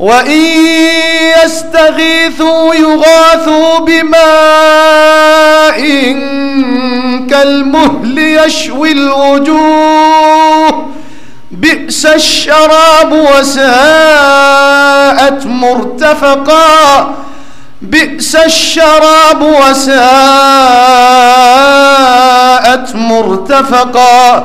وإن يستغيثوا يغاثوا بماء كالمهل يشوي الوجوه. بئس الشراب وساءت مرتفقا. بئس الشراب وساءت مرتفقا.